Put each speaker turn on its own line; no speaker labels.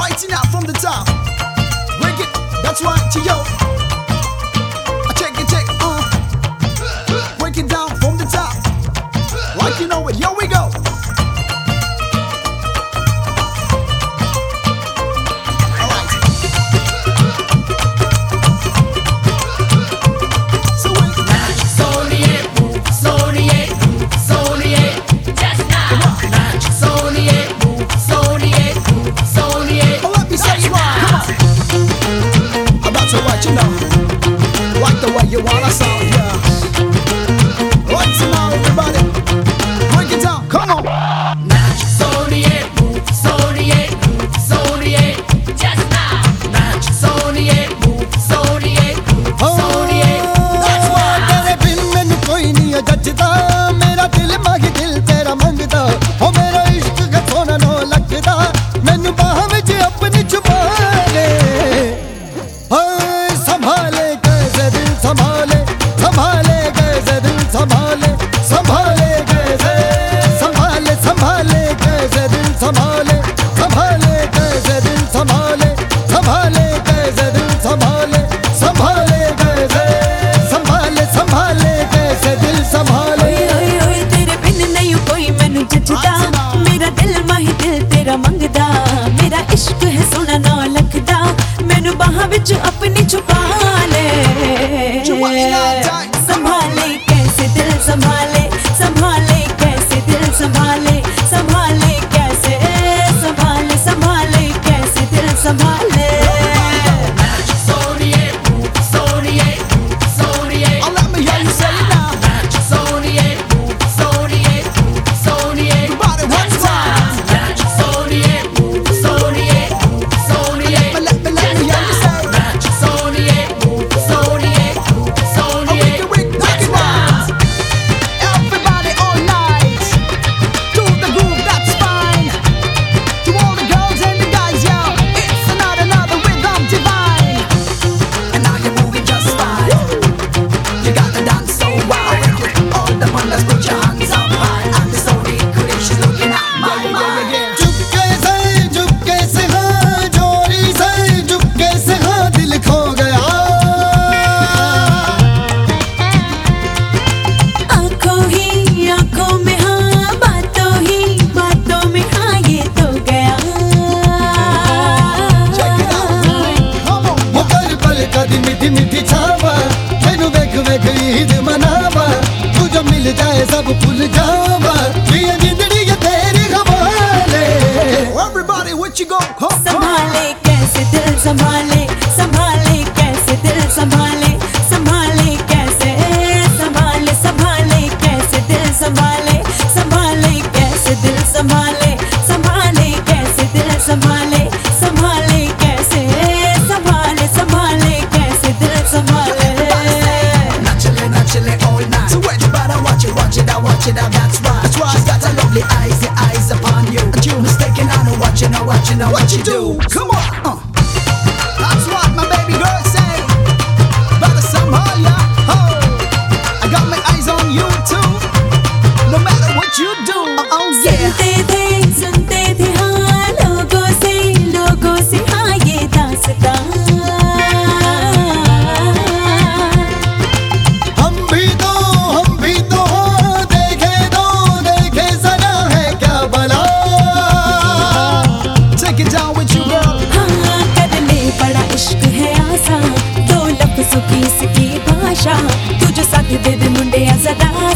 Whiting out from the top. Wicked, that's right, to
yo. अपनी छुपा ले संभाले कैसे दिल संभाले संभाले कैसे दिल संभाले संभाले कैसे संभाले संभाले कैसे दिल संभाले।
मीठी मीठी छावा तेनु देख देख ईद मनावा तू जो मिल जाए सब भूल जावा ये जिंदड़ी ये तेरी हवाले।
Everybody what you go
संभाले कैसे दिल संभाले?
it out, that's why.
That's why.
She's got a lovely eyes, the eyes upon you. And you mistaken, I know what you know, what you know,
what you do. Come on. Uh.
इसकी भाषा तुझ साथ दे दे मुंडे जरा